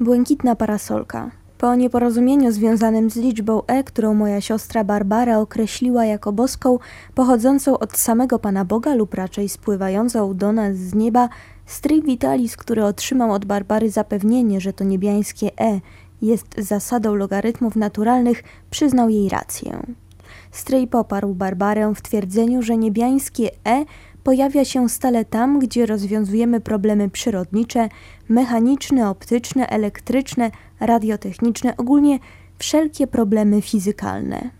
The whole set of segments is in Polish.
Błękitna parasolka. Po nieporozumieniu związanym z liczbą e, którą moja siostra Barbara określiła jako boską, pochodzącą od samego Pana Boga lub raczej spływającą do nas z nieba, stryj Vitalis, który otrzymał od Barbary zapewnienie, że to niebiańskie e jest zasadą logarytmów naturalnych, przyznał jej rację. Stryj poparł Barbarę w twierdzeniu, że niebiańskie e pojawia się stale tam, gdzie rozwiązujemy problemy przyrodnicze, mechaniczne, optyczne, elektryczne, radiotechniczne, ogólnie wszelkie problemy fizykalne.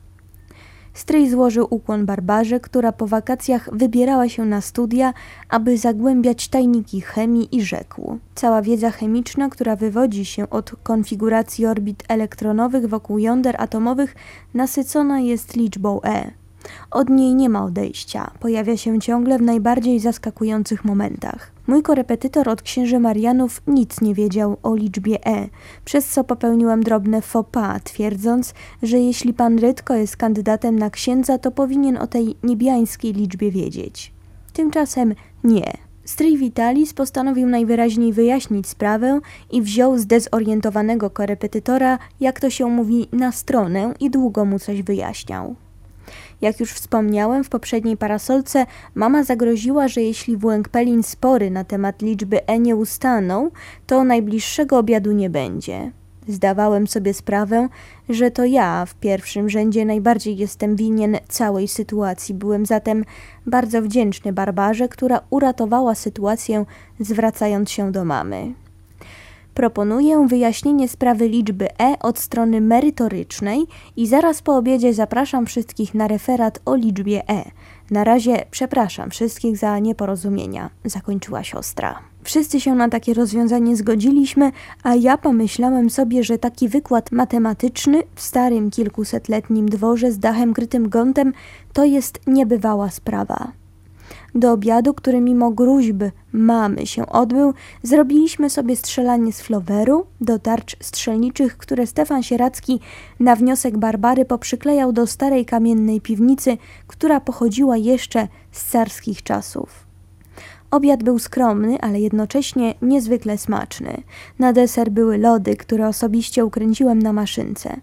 Stryj złożył ukłon Barbarze, która po wakacjach wybierała się na studia, aby zagłębiać tajniki chemii i rzekł. Cała wiedza chemiczna, która wywodzi się od konfiguracji orbit elektronowych wokół jąder atomowych, nasycona jest liczbą E. Od niej nie ma odejścia, pojawia się ciągle w najbardziej zaskakujących momentach. Mój korepetytor od księży Marianów nic nie wiedział o liczbie E, przez co popełniłem drobne faux pas, twierdząc, że jeśli pan Rydko jest kandydatem na księdza, to powinien o tej niebiańskiej liczbie wiedzieć. Tymczasem nie. Stryj Vitalis postanowił najwyraźniej wyjaśnić sprawę i wziął zdezorientowanego korepetytora, jak to się mówi, na stronę i długo mu coś wyjaśniał. Jak już wspomniałem w poprzedniej parasolce, mama zagroziła, że jeśli w Łękpelin spory na temat liczby E nie ustaną, to najbliższego obiadu nie będzie. Zdawałem sobie sprawę, że to ja w pierwszym rzędzie najbardziej jestem winien całej sytuacji. Byłem zatem bardzo wdzięczny Barbarze, która uratowała sytuację, zwracając się do mamy. Proponuję wyjaśnienie sprawy liczby e od strony merytorycznej i zaraz po obiedzie zapraszam wszystkich na referat o liczbie e. Na razie przepraszam wszystkich za nieporozumienia, zakończyła siostra. Wszyscy się na takie rozwiązanie zgodziliśmy, a ja pomyślałem sobie, że taki wykład matematyczny w starym kilkusetletnim dworze z dachem krytym gątem to jest niebywała sprawa. Do obiadu, który mimo gruźb mamy się odbył, zrobiliśmy sobie strzelanie z floweru, do tarcz strzelniczych, które Stefan Sieracki na wniosek Barbary poprzyklejał do starej kamiennej piwnicy, która pochodziła jeszcze z carskich czasów. Obiad był skromny, ale jednocześnie niezwykle smaczny. Na deser były lody, które osobiście ukręciłem na maszynce.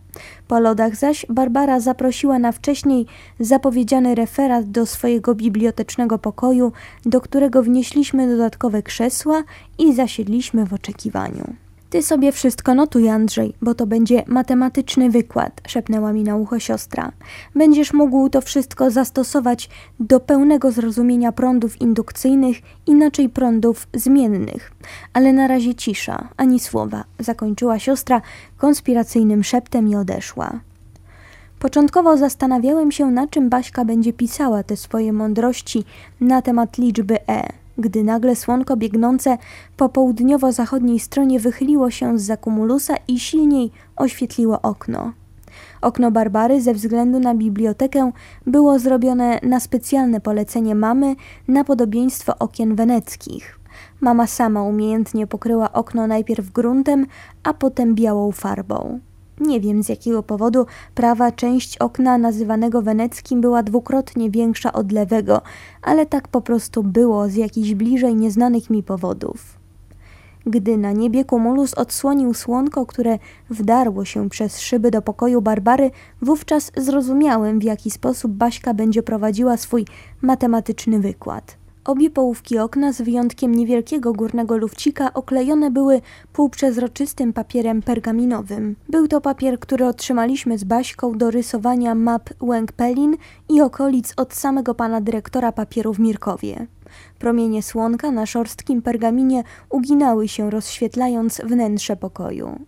Po lodach zaś Barbara zaprosiła na wcześniej zapowiedziany referat do swojego bibliotecznego pokoju, do którego wnieśliśmy dodatkowe krzesła i zasiedliśmy w oczekiwaniu. Ty sobie wszystko notuj, Andrzej, bo to będzie matematyczny wykład, szepnęła mi na ucho siostra. Będziesz mógł to wszystko zastosować do pełnego zrozumienia prądów indukcyjnych, inaczej prądów zmiennych. Ale na razie cisza, ani słowa, zakończyła siostra konspiracyjnym szeptem i odeszła. Początkowo zastanawiałem się, na czym Baśka będzie pisała te swoje mądrości na temat liczby E gdy nagle słonko biegnące po południowo-zachodniej stronie wychyliło się z zakumulusa i silniej oświetliło okno. Okno Barbary ze względu na bibliotekę było zrobione na specjalne polecenie mamy na podobieństwo okien weneckich. Mama sama umiejętnie pokryła okno najpierw gruntem, a potem białą farbą. Nie wiem z jakiego powodu prawa część okna nazywanego weneckim była dwukrotnie większa od lewego, ale tak po prostu było z jakichś bliżej nieznanych mi powodów. Gdy na niebie kumulus odsłonił słonko, które wdarło się przez szyby do pokoju Barbary, wówczas zrozumiałem, w jaki sposób Baśka będzie prowadziła swój matematyczny wykład. Obie połówki okna, z wyjątkiem niewielkiego górnego lufcika, oklejone były półprzezroczystym papierem pergaminowym. Był to papier, który otrzymaliśmy z Baśką do rysowania map Łęk-Pelin i okolic od samego pana dyrektora papieru w Mirkowie. Promienie słonka na szorstkim pergaminie uginały się, rozświetlając wnętrze pokoju.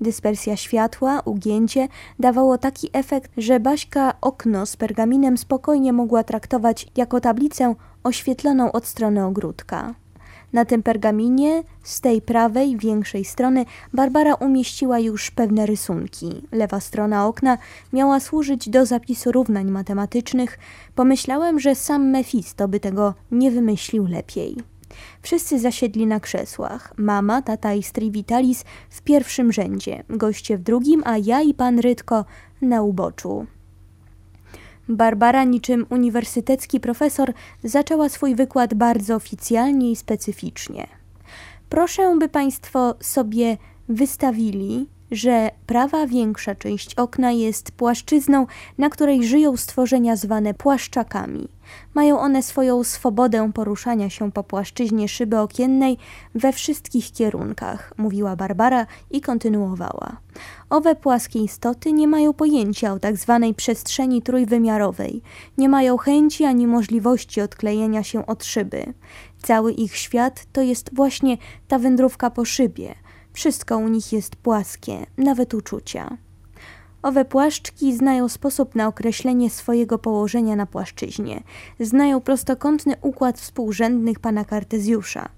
Dyspersja światła, ugięcie dawało taki efekt, że Baśka okno z pergaminem spokojnie mogła traktować jako tablicę oświetloną od strony ogródka. Na tym pergaminie z tej prawej, większej strony Barbara umieściła już pewne rysunki. Lewa strona okna miała służyć do zapisu równań matematycznych. Pomyślałem, że sam Mefisto by tego nie wymyślił lepiej. Wszyscy zasiedli na krzesłach. Mama, tata i stri Vitalis w pierwszym rzędzie, goście w drugim, a ja i pan Rydko na uboczu. Barbara, niczym uniwersytecki profesor, zaczęła swój wykład bardzo oficjalnie i specyficznie. Proszę, by Państwo sobie wystawili, że prawa większa część okna jest płaszczyzną, na której żyją stworzenia zwane płaszczakami. Mają one swoją swobodę poruszania się po płaszczyźnie szyby okiennej we wszystkich kierunkach, mówiła Barbara i kontynuowała. Owe płaskie istoty nie mają pojęcia o tak zwanej przestrzeni trójwymiarowej, nie mają chęci ani możliwości odklejenia się od szyby. Cały ich świat to jest właśnie ta wędrówka po szybie. Wszystko u nich jest płaskie, nawet uczucia. Owe płaszczki znają sposób na określenie swojego położenia na płaszczyźnie. Znają prostokątny układ współrzędnych pana Kartezjusza.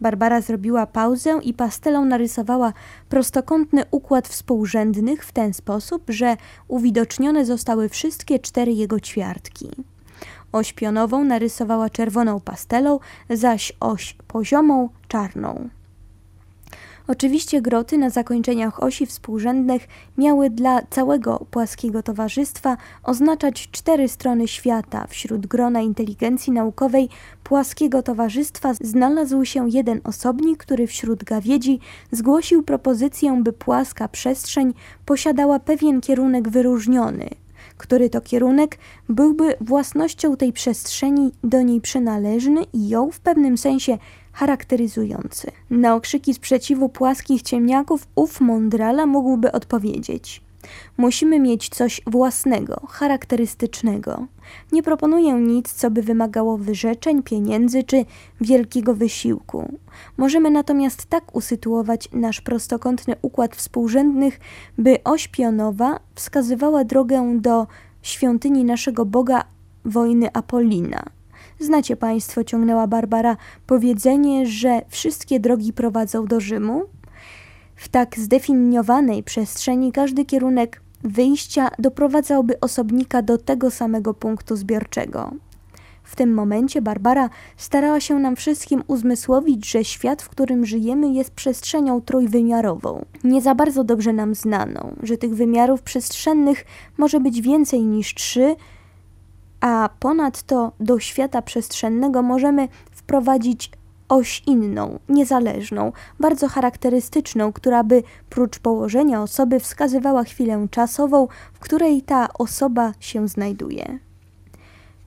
Barbara zrobiła pauzę i pastelą narysowała prostokątny układ współrzędnych w ten sposób, że uwidocznione zostały wszystkie cztery jego ćwiartki. Oś pionową narysowała czerwoną pastelą, zaś oś poziomą czarną. Oczywiście groty na zakończeniach osi współrzędnych miały dla całego płaskiego towarzystwa oznaczać cztery strony świata. Wśród grona inteligencji naukowej płaskiego towarzystwa znalazł się jeden osobnik, który wśród gawiedzi zgłosił propozycję, by płaska przestrzeń posiadała pewien kierunek wyróżniony, który to kierunek byłby własnością tej przestrzeni do niej przynależny i ją w pewnym sensie charakteryzujący. Na okrzyki sprzeciwu płaskich ciemniaków ów Mondrala mógłby odpowiedzieć. Musimy mieć coś własnego, charakterystycznego. Nie proponuję nic, co by wymagało wyrzeczeń, pieniędzy czy wielkiego wysiłku. Możemy natomiast tak usytuować nasz prostokątny układ współrzędnych, by oś pionowa wskazywała drogę do świątyni naszego Boga wojny Apolina. Znacie Państwo, ciągnęła Barbara, powiedzenie, że wszystkie drogi prowadzą do Rzymu? W tak zdefiniowanej przestrzeni każdy kierunek wyjścia doprowadzałby osobnika do tego samego punktu zbiorczego. W tym momencie Barbara starała się nam wszystkim uzmysłowić, że świat, w którym żyjemy, jest przestrzenią trójwymiarową, nie za bardzo dobrze nam znaną, że tych wymiarów przestrzennych może być więcej niż trzy, a ponadto do świata przestrzennego możemy wprowadzić oś inną, niezależną, bardzo charakterystyczną, która by prócz położenia osoby wskazywała chwilę czasową, w której ta osoba się znajduje.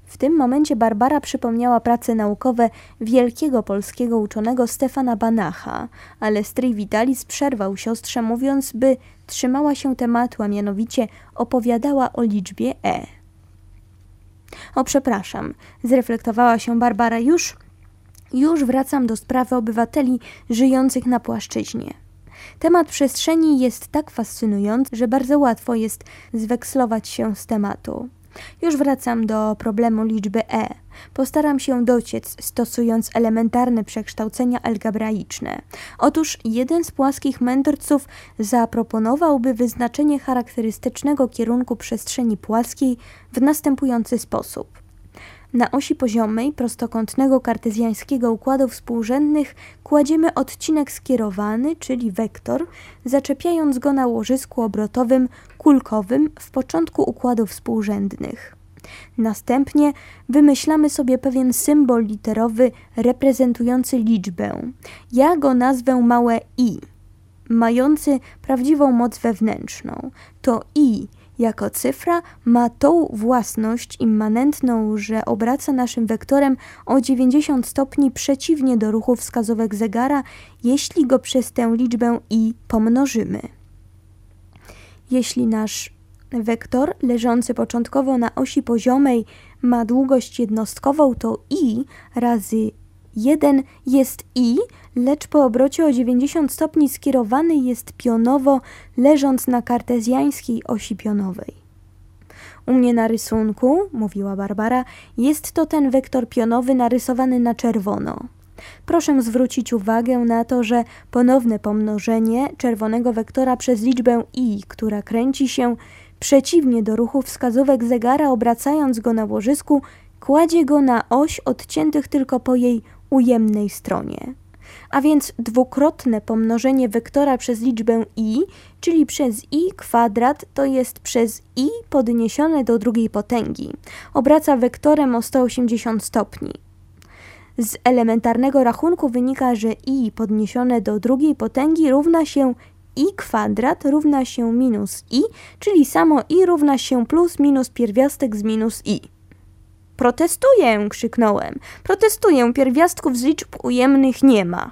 W tym momencie Barbara przypomniała prace naukowe wielkiego polskiego uczonego Stefana Banacha, ale stryj Vitalis przerwał siostrze, mówiąc, by trzymała się tematu, a mianowicie opowiadała o liczbie E. O, przepraszam, zreflektowała się Barbara już. Już wracam do sprawy obywateli żyjących na płaszczyźnie. Temat przestrzeni jest tak fascynujący, że bardzo łatwo jest zwekslować się z tematu. Już wracam do problemu liczby e. Postaram się dociec, stosując elementarne przekształcenia algebraiczne. Otóż jeden z płaskich mędrców zaproponowałby wyznaczenie charakterystycznego kierunku przestrzeni płaskiej w następujący sposób – na osi poziomej prostokątnego kartezjańskiego układu współrzędnych kładziemy odcinek skierowany, czyli wektor, zaczepiając go na łożysku obrotowym kulkowym w początku układów współrzędnych. Następnie wymyślamy sobie pewien symbol literowy reprezentujący liczbę. Ja go nazwę małe i, mający prawdziwą moc wewnętrzną. To i jako cyfra ma tą własność immanentną, że obraca naszym wektorem o 90 stopni przeciwnie do ruchu wskazówek zegara, jeśli go przez tę liczbę i pomnożymy. Jeśli nasz wektor leżący początkowo na osi poziomej ma długość jednostkową, to i razy 1 jest i, lecz po obrocie o 90 stopni skierowany jest pionowo, leżąc na kartezjańskiej osi pionowej. U mnie na rysunku, mówiła Barbara, jest to ten wektor pionowy narysowany na czerwono. Proszę zwrócić uwagę na to, że ponowne pomnożenie czerwonego wektora przez liczbę i, która kręci się przeciwnie do ruchu wskazówek zegara, obracając go na łożysku, kładzie go na oś odciętych tylko po jej ujemnej stronie. A więc dwukrotne pomnożenie wektora przez liczbę i, czyli przez i kwadrat, to jest przez i podniesione do drugiej potęgi. Obraca wektorem o 180 stopni. Z elementarnego rachunku wynika, że i podniesione do drugiej potęgi równa się i kwadrat równa się minus i, czyli samo i równa się plus minus pierwiastek z minus i. Protestuję, krzyknąłem. Protestuję, pierwiastków z liczb ujemnych nie ma.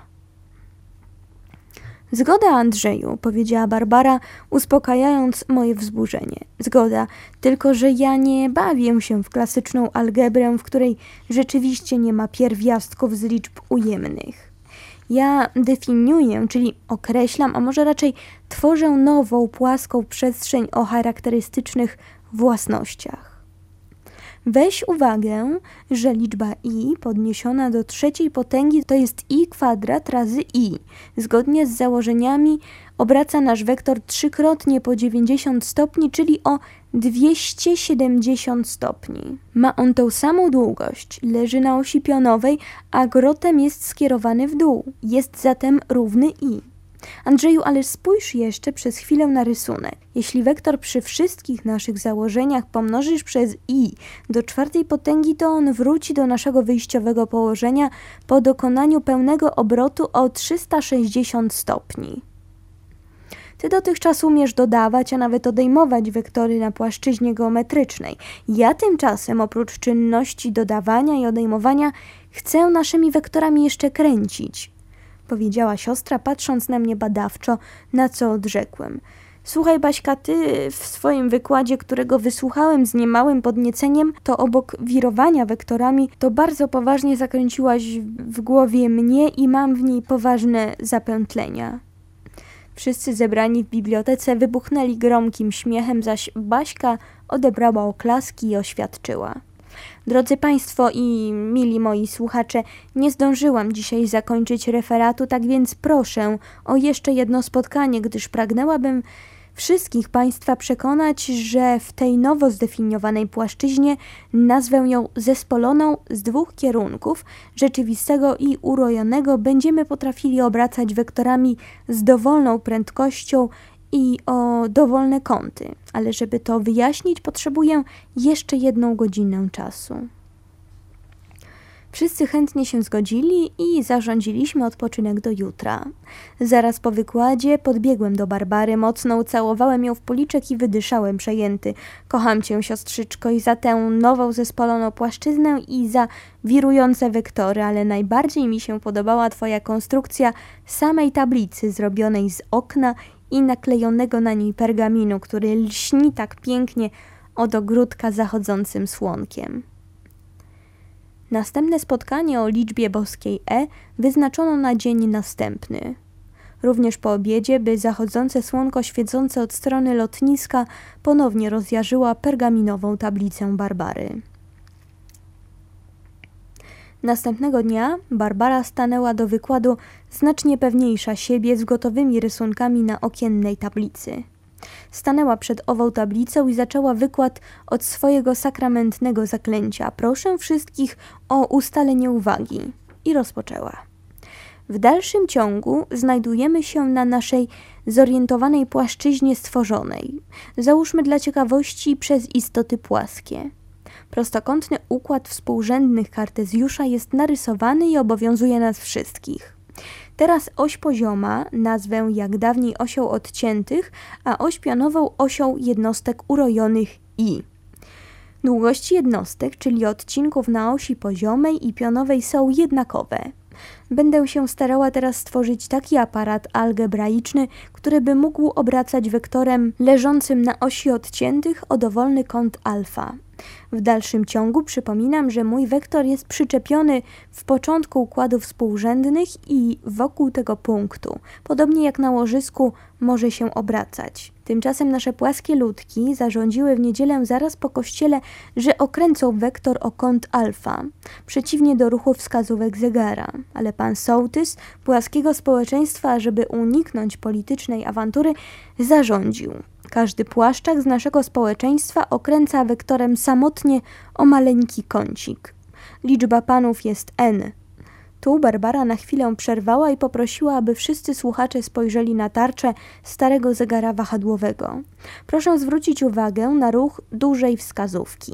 Zgoda, Andrzeju, powiedziała Barbara, uspokajając moje wzburzenie. Zgoda, tylko że ja nie bawię się w klasyczną algebrę, w której rzeczywiście nie ma pierwiastków z liczb ujemnych. Ja definiuję, czyli określam, a może raczej tworzę nową, płaską przestrzeń o charakterystycznych własnościach. Weź uwagę, że liczba i podniesiona do trzeciej potęgi to jest i kwadrat razy i. Zgodnie z założeniami obraca nasz wektor trzykrotnie po 90 stopni, czyli o 270 stopni. Ma on tą samą długość, leży na osi pionowej, a grotem jest skierowany w dół. Jest zatem równy i. Andrzeju, ale spójrz jeszcze przez chwilę na rysunek. Jeśli wektor przy wszystkich naszych założeniach pomnożysz przez i do czwartej potęgi, to on wróci do naszego wyjściowego położenia po dokonaniu pełnego obrotu o 360 stopni. Ty dotychczas umiesz dodawać, a nawet odejmować wektory na płaszczyźnie geometrycznej. Ja tymczasem, oprócz czynności dodawania i odejmowania, chcę naszymi wektorami jeszcze kręcić powiedziała siostra, patrząc na mnie badawczo, na co odrzekłem. Słuchaj, Baśka, ty w swoim wykładzie, którego wysłuchałem z niemałym podnieceniem, to obok wirowania wektorami, to bardzo poważnie zakręciłaś w głowie mnie i mam w niej poważne zapętlenia. Wszyscy zebrani w bibliotece wybuchnęli gromkim śmiechem, zaś Baśka odebrała oklaski i oświadczyła. Drodzy Państwo i mili moi słuchacze, nie zdążyłam dzisiaj zakończyć referatu, tak więc proszę o jeszcze jedno spotkanie, gdyż pragnęłabym wszystkich Państwa przekonać, że w tej nowo zdefiniowanej płaszczyźnie nazwę ją zespoloną z dwóch kierunków, rzeczywistego i urojonego, będziemy potrafili obracać wektorami z dowolną prędkością i o dowolne kąty, ale żeby to wyjaśnić, potrzebuję jeszcze jedną godzinę czasu. Wszyscy chętnie się zgodzili i zarządziliśmy odpoczynek do jutra. Zaraz po wykładzie podbiegłem do Barbary, mocno ucałowałem ją w policzek i wydyszałem przejęty. Kocham cię, siostrzyczko, i za tę nową zespoloną płaszczyznę i za wirujące wektory, ale najbardziej mi się podobała twoja konstrukcja samej tablicy zrobionej z okna i naklejonego na niej pergaminu, który lśni tak pięknie od ogródka zachodzącym słonkiem. Następne spotkanie o liczbie boskiej E wyznaczono na dzień następny. Również po obiedzie, by zachodzące słonko świecące od strony lotniska ponownie rozjarzyła pergaminową tablicę Barbary. Następnego dnia Barbara stanęła do wykładu znacznie pewniejsza siebie z gotowymi rysunkami na okiennej tablicy. Stanęła przed ową tablicą i zaczęła wykład od swojego sakramentnego zaklęcia. Proszę wszystkich o ustalenie uwagi. I rozpoczęła. W dalszym ciągu znajdujemy się na naszej zorientowanej płaszczyźnie stworzonej. Załóżmy dla ciekawości przez istoty płaskie. Prostokątny układ współrzędnych Kartezjusza jest narysowany i obowiązuje nas wszystkich. Teraz oś pozioma nazwę jak dawniej osią odciętych, a oś pionową osią jednostek urojonych i. Długości jednostek, czyli odcinków na osi poziomej i pionowej są jednakowe. Będę się starała teraz stworzyć taki aparat algebraiczny, który by mógł obracać wektorem leżącym na osi odciętych o dowolny kąt alfa. W dalszym ciągu przypominam, że mój wektor jest przyczepiony w początku układów współrzędnych i wokół tego punktu, podobnie jak na łożysku może się obracać. Tymczasem nasze płaskie ludki zarządziły w niedzielę zaraz po kościele, że okręcą wektor o kąt alfa, przeciwnie do ruchu wskazówek zegara. Ale pan sołtys płaskiego społeczeństwa, żeby uniknąć politycznej awantury, zarządził. Każdy płaszczak z naszego społeczeństwa okręca wektorem samotnie o maleńki kącik. Liczba panów jest n. Tu Barbara na chwilę przerwała i poprosiła, aby wszyscy słuchacze spojrzeli na tarczę starego zegara wahadłowego. Proszę zwrócić uwagę na ruch dużej wskazówki.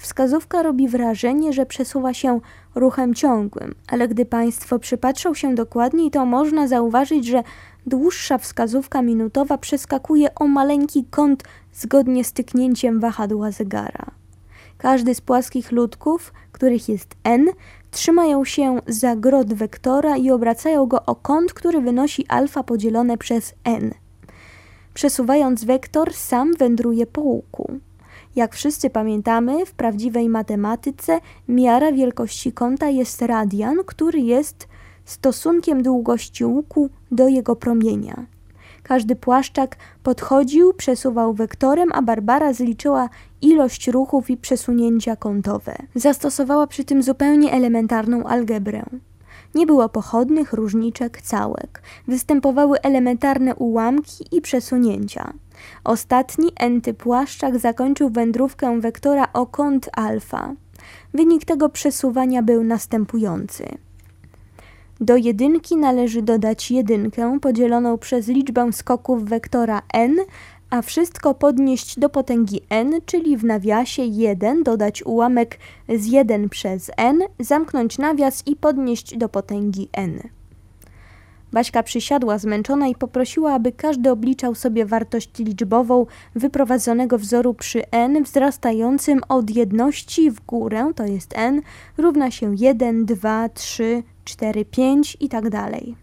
Wskazówka robi wrażenie, że przesuwa się ruchem ciągłym, ale gdy Państwo przypatrzą się dokładniej, to można zauważyć, że dłuższa wskazówka minutowa przeskakuje o maleńki kąt zgodnie z tyknięciem wahadła zegara. Każdy z płaskich ludków, których jest n, trzymają się za grot wektora i obracają go o kąt, który wynosi alfa podzielone przez n. Przesuwając wektor, sam wędruje po łuku. Jak wszyscy pamiętamy, w prawdziwej matematyce miara wielkości kąta jest radian, który jest stosunkiem długości łuku do jego promienia. Każdy płaszczak podchodził, przesuwał wektorem, a Barbara zliczyła ilość ruchów i przesunięcia kątowe. Zastosowała przy tym zupełnie elementarną algebrę. Nie było pochodnych, różniczek, całek. Występowały elementarne ułamki i przesunięcia. Ostatni, enty płaszczak, zakończył wędrówkę wektora o kąt alfa. Wynik tego przesuwania był następujący – do jedynki należy dodać jedynkę podzieloną przez liczbę skoków wektora n, a wszystko podnieść do potęgi n, czyli w nawiasie 1 dodać ułamek z 1 przez n, zamknąć nawias i podnieść do potęgi n. Baśka przysiadła zmęczona i poprosiła, aby każdy obliczał sobie wartość liczbową wyprowadzonego wzoru przy n wzrastającym od jedności w górę, to jest n, równa się 1, 2, 3, 4, 5 i tak dalej.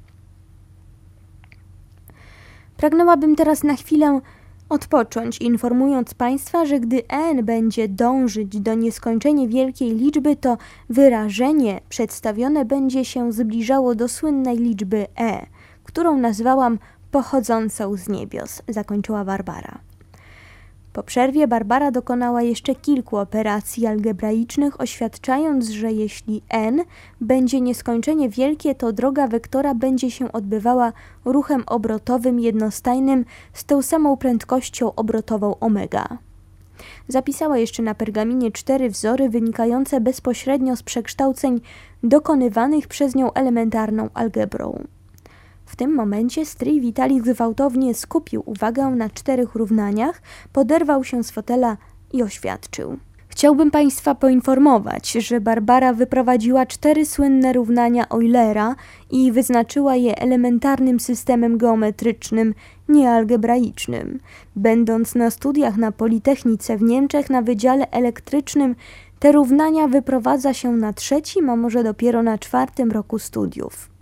Pragnęłabym teraz na chwilę odpocząć, informując Państwa, że gdy n będzie dążyć do nieskończenie wielkiej liczby, to wyrażenie przedstawione będzie się zbliżało do słynnej liczby e, którą nazwałam pochodzącą z niebios, zakończyła Barbara. Po przerwie Barbara dokonała jeszcze kilku operacji algebraicznych, oświadczając, że jeśli n będzie nieskończenie wielkie, to droga wektora będzie się odbywała ruchem obrotowym jednostajnym z tą samą prędkością obrotową omega. Zapisała jeszcze na pergaminie cztery wzory wynikające bezpośrednio z przekształceń dokonywanych przez nią elementarną algebrą. W tym momencie stryj Witalik gwałtownie skupił uwagę na czterech równaniach, poderwał się z fotela i oświadczył. Chciałbym Państwa poinformować, że Barbara wyprowadziła cztery słynne równania Eulera i wyznaczyła je elementarnym systemem geometrycznym, niealgebraicznym. Będąc na studiach na Politechnice w Niemczech na Wydziale Elektrycznym, te równania wyprowadza się na trzecim, a może dopiero na czwartym roku studiów.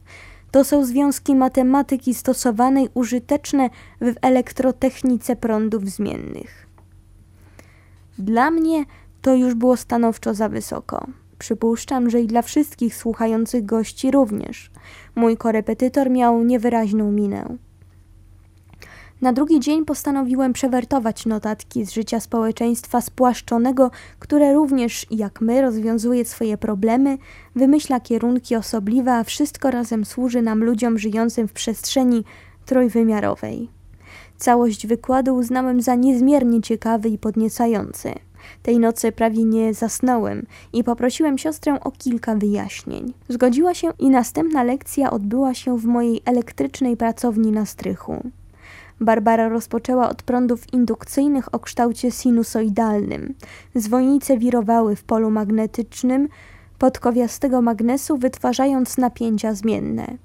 To są związki matematyki stosowanej użyteczne w elektrotechnice prądów zmiennych. Dla mnie to już było stanowczo za wysoko. Przypuszczam, że i dla wszystkich słuchających gości również. Mój korepetytor miał niewyraźną minę. Na drugi dzień postanowiłem przewertować notatki z życia społeczeństwa spłaszczonego, które również, jak my, rozwiązuje swoje problemy, wymyśla kierunki osobliwe, a wszystko razem służy nam ludziom żyjącym w przestrzeni trójwymiarowej. Całość wykładu uznałem za niezmiernie ciekawy i podniecający. Tej nocy prawie nie zasnąłem i poprosiłem siostrę o kilka wyjaśnień. Zgodziła się i następna lekcja odbyła się w mojej elektrycznej pracowni na strychu. Barbara rozpoczęła od prądów indukcyjnych o kształcie sinusoidalnym. Zwojnice wirowały w polu magnetycznym podkowiastego magnesu, wytwarzając napięcia zmienne.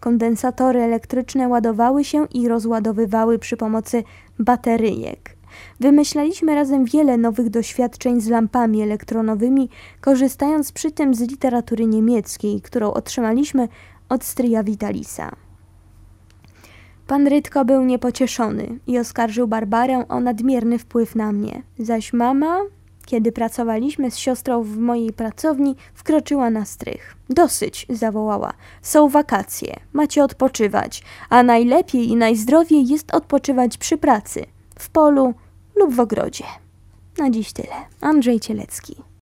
Kondensatory elektryczne ładowały się i rozładowywały przy pomocy bateryjek. Wymyślaliśmy razem wiele nowych doświadczeń z lampami elektronowymi, korzystając przy tym z literatury niemieckiej, którą otrzymaliśmy od stryja Vitalisa. Pan Rytko był niepocieszony i oskarżył Barbarę o nadmierny wpływ na mnie. Zaś mama, kiedy pracowaliśmy z siostrą w mojej pracowni, wkroczyła na strych. Dosyć, zawołała. Są wakacje, macie odpoczywać, a najlepiej i najzdrowiej jest odpoczywać przy pracy, w polu lub w ogrodzie. Na dziś tyle. Andrzej Cielecki.